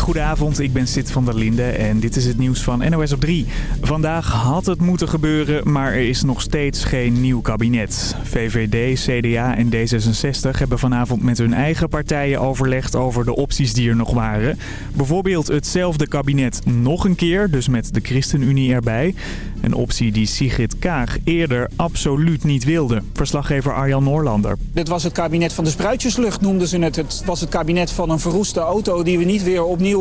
Goedenavond, ik ben Sid van der Linde en dit is het nieuws van NOS op 3. Vandaag had het moeten gebeuren, maar er is nog steeds geen nieuw kabinet. VVD, CDA en D66 hebben vanavond met hun eigen partijen overlegd over de opties die er nog waren. Bijvoorbeeld hetzelfde kabinet nog een keer, dus met de ChristenUnie erbij. Een optie die Sigrid Kaag eerder absoluut niet wilde. Verslaggever Arjan Noorlander. Dit was het kabinet van de spruitjeslucht, noemden ze het. Het was het kabinet van een verroeste auto die we niet weer opnieuw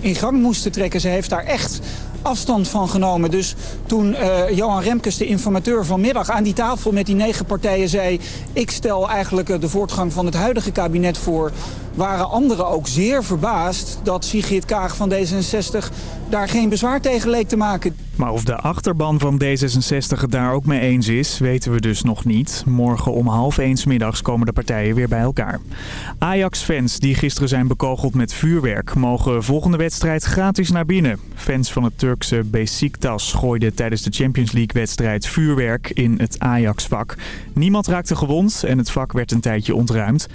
in gang moesten trekken. Ze heeft daar echt afstand van genomen. Dus toen uh, Johan Remkes, de informateur vanmiddag, aan die tafel met die negen partijen zei... ik stel eigenlijk eh, de voortgang van het huidige kabinet voor... waren anderen ook zeer verbaasd dat Sigrid Kaag van D66 daar geen bezwaar tegen leek te maken. Maar of de achterban van D66 het daar ook mee eens is, weten we dus nog niet. Morgen om half eens middags komen de partijen weer bij elkaar. Ajax-fans die gisteren zijn bekogeld met vuurwerk... mogen volgende wedstrijd gratis naar binnen. Fans van het Turkse Besiktas gooiden tijdens de Champions League-wedstrijd vuurwerk in het Ajax-vak. Niemand raakte gewond en het vak werd een tijdje ontruimd.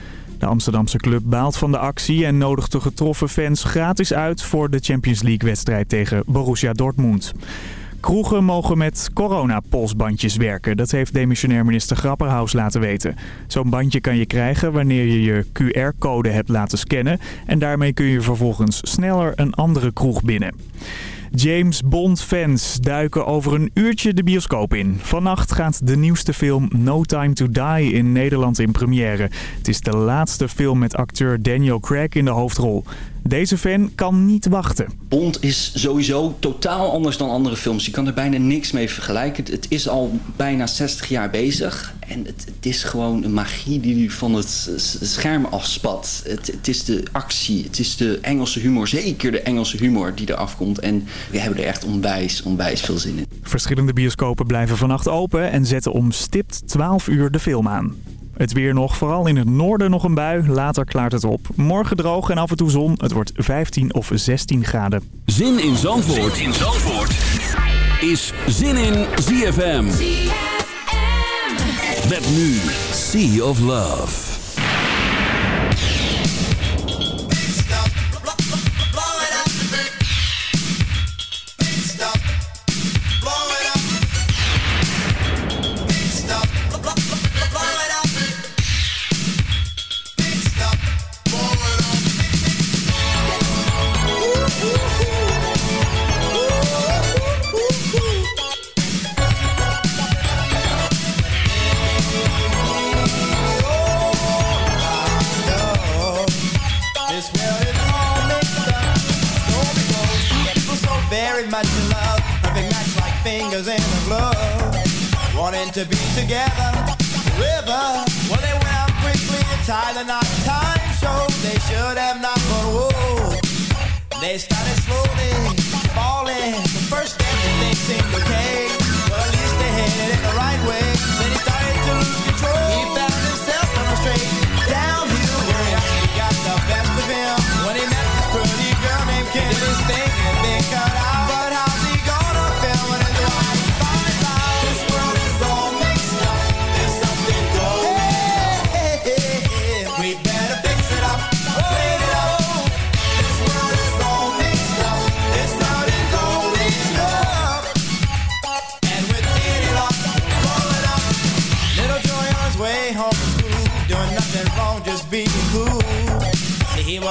De Amsterdamse club baalt van de actie en nodigt de getroffen fans gratis uit voor de Champions League-wedstrijd tegen Borussia Dortmund. Kroegen mogen met coronapolsbandjes werken. Dat heeft demissionair minister Grapperhaus laten weten. Zo'n bandje kan je krijgen wanneer je je QR-code hebt laten scannen. En daarmee kun je vervolgens sneller een andere kroeg binnen. James Bond-fans duiken over een uurtje de bioscoop in. Vannacht gaat de nieuwste film No Time to Die in Nederland in première. Het is de laatste film met acteur Daniel Craig in de hoofdrol. Deze fan kan niet wachten. Bond is sowieso totaal anders dan andere films. Je kan er bijna niks mee vergelijken. Het is al bijna 60 jaar bezig. En het, het is gewoon een magie die van het scherm afspat. Het, het, is de actie, het is de Engelse humor. Zeker de Engelse humor die eraf komt. En we hebben er echt onwijs, onwijs veel zin in. Verschillende bioscopen blijven vannacht open en zetten om stipt 12 uur de film aan. Het weer nog, vooral in het noorden nog een bui. Later klaart het op. Morgen droog en af en toe zon. Het wordt 15 of 16 graden. Zin in Zandvoort, zin in Zandvoort. is Zin in ZFM. ZFM. Met nu Sea of Love.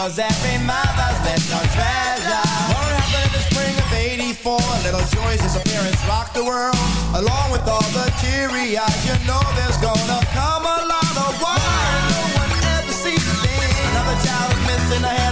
Was every mother's little treasure. What happened in the spring of 84? Little Joy's disappearance rocked the world. Along with all the teary eyes, you know there's gonna come a lot of war. No one ever sees a thing. Another child is missing a headline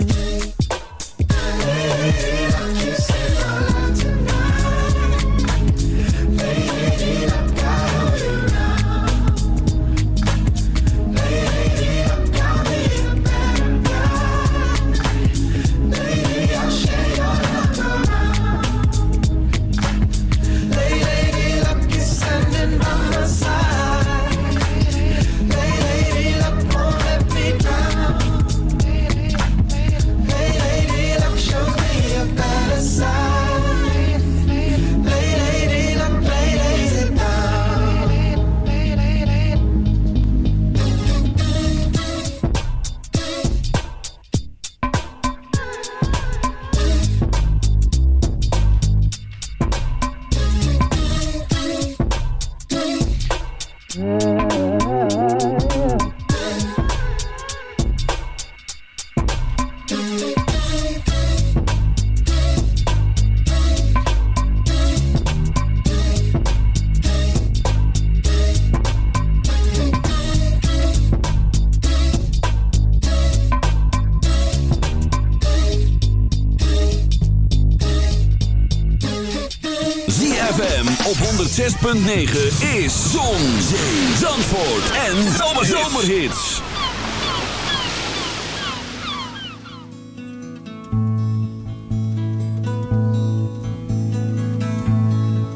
106.9 is Zon, Zee, Zandvoort en Zomerhits.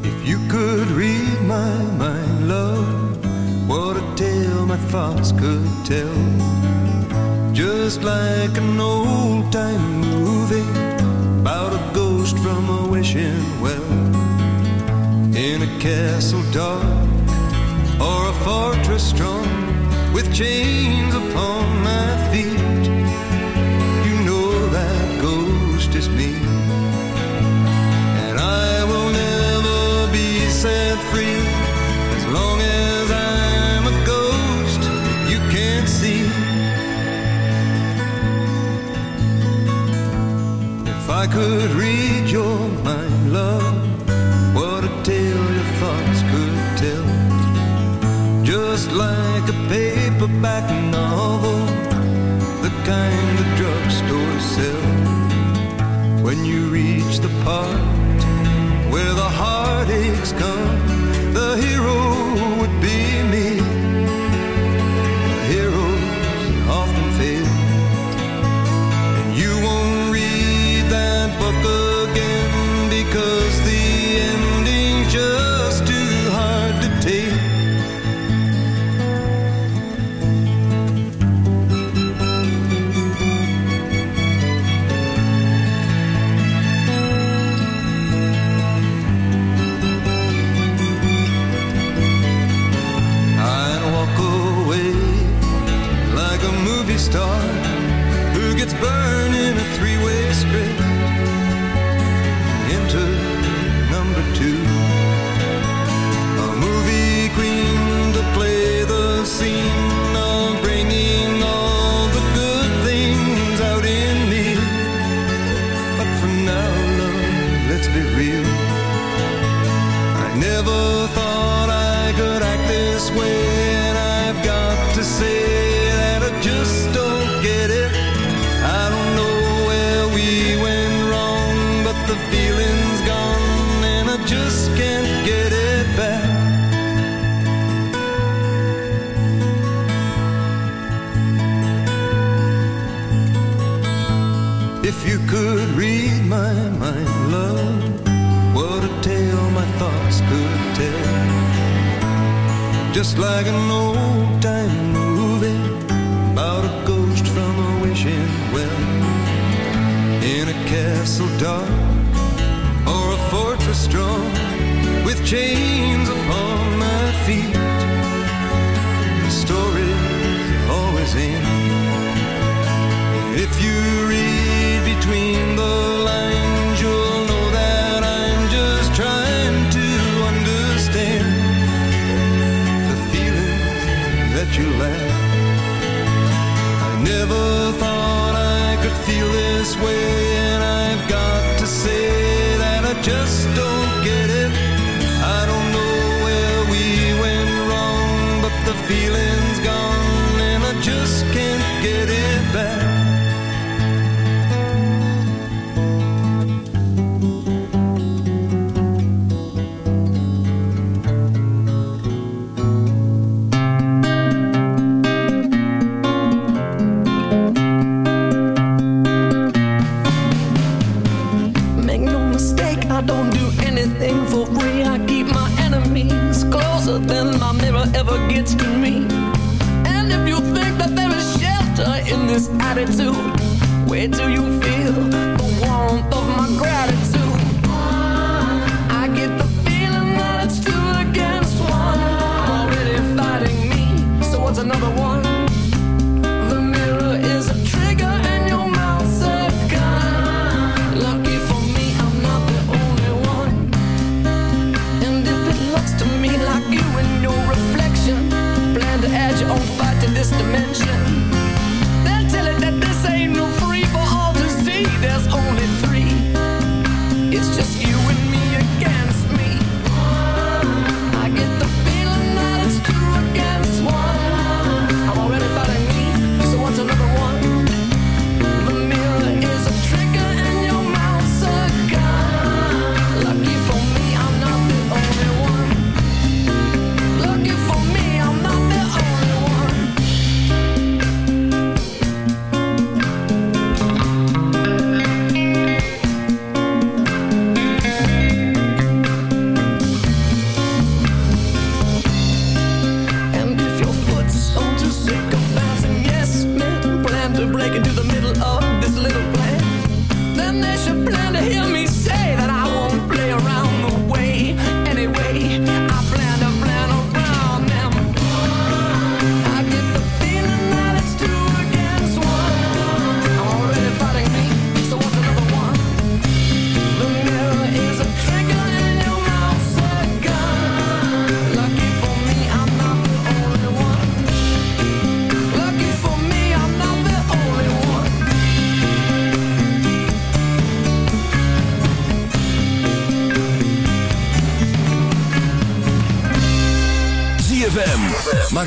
If you could read my mind, love, what a tale my thoughts could tell. Just like an old-time dark or a fortress strong with chains.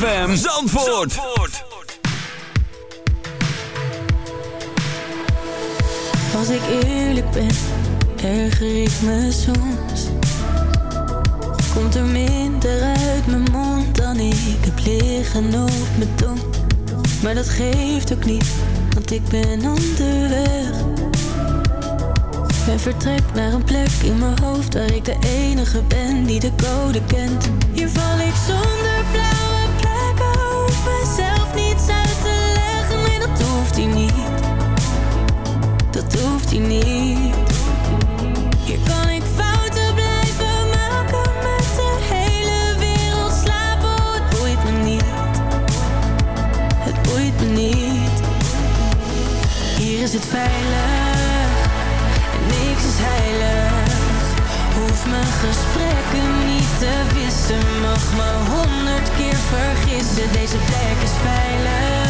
ZFM Zandvoort. Als ik eerlijk ben, erger ik me soms. Komt er minder uit mijn mond dan ik heb liggen op mijn tong. Maar dat geeft ook niet, want ik ben onderweg. En vertrek naar een plek in mijn hoofd waar ik de enige ben die de code kent. Hier val ik zonder blauwe hij niet dat hoeft hij niet. Hier kan ik fouten blijven maken met de hele wereld slapen. Het boeit me niet. Het boeit me niet. Hier is het veilig en niks is heilig. Hoef mijn gesprekken niet te wissen, mag me honderd keer vergissen. Deze plek is veilig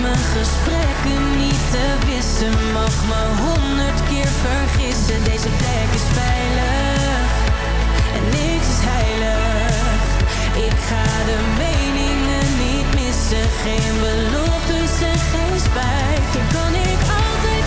mijn gesprekken niet te wissen. Mag me honderd keer vergissen. Deze plek is veilig en niks is heilig. Ik ga de meningen niet missen. Geen beloftes en geen spijt. Kan ik altijd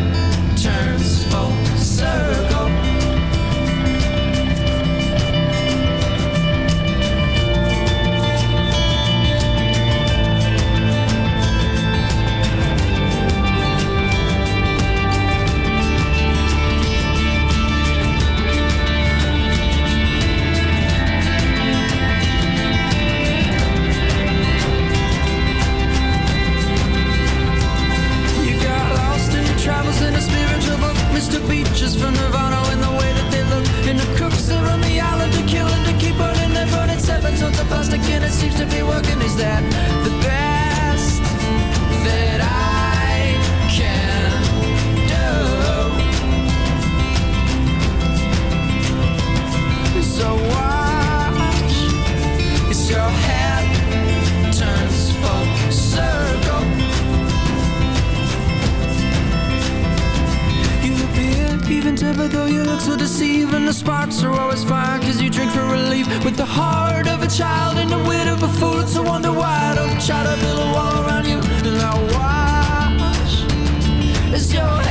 turns full circle. was your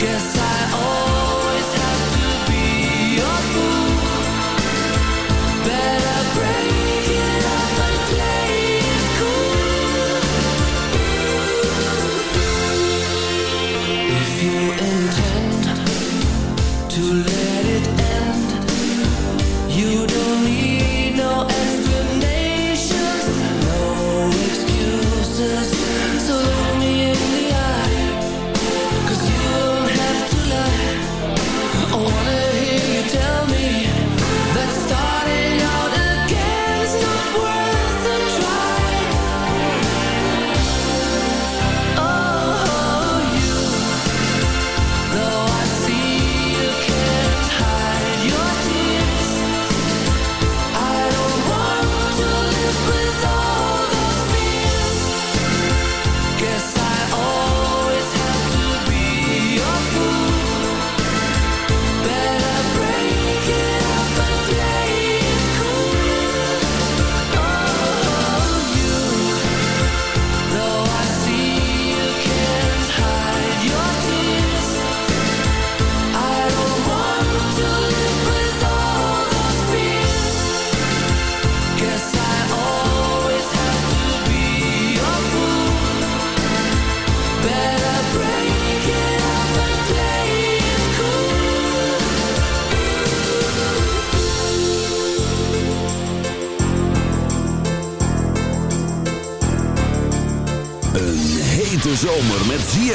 Guess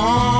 want.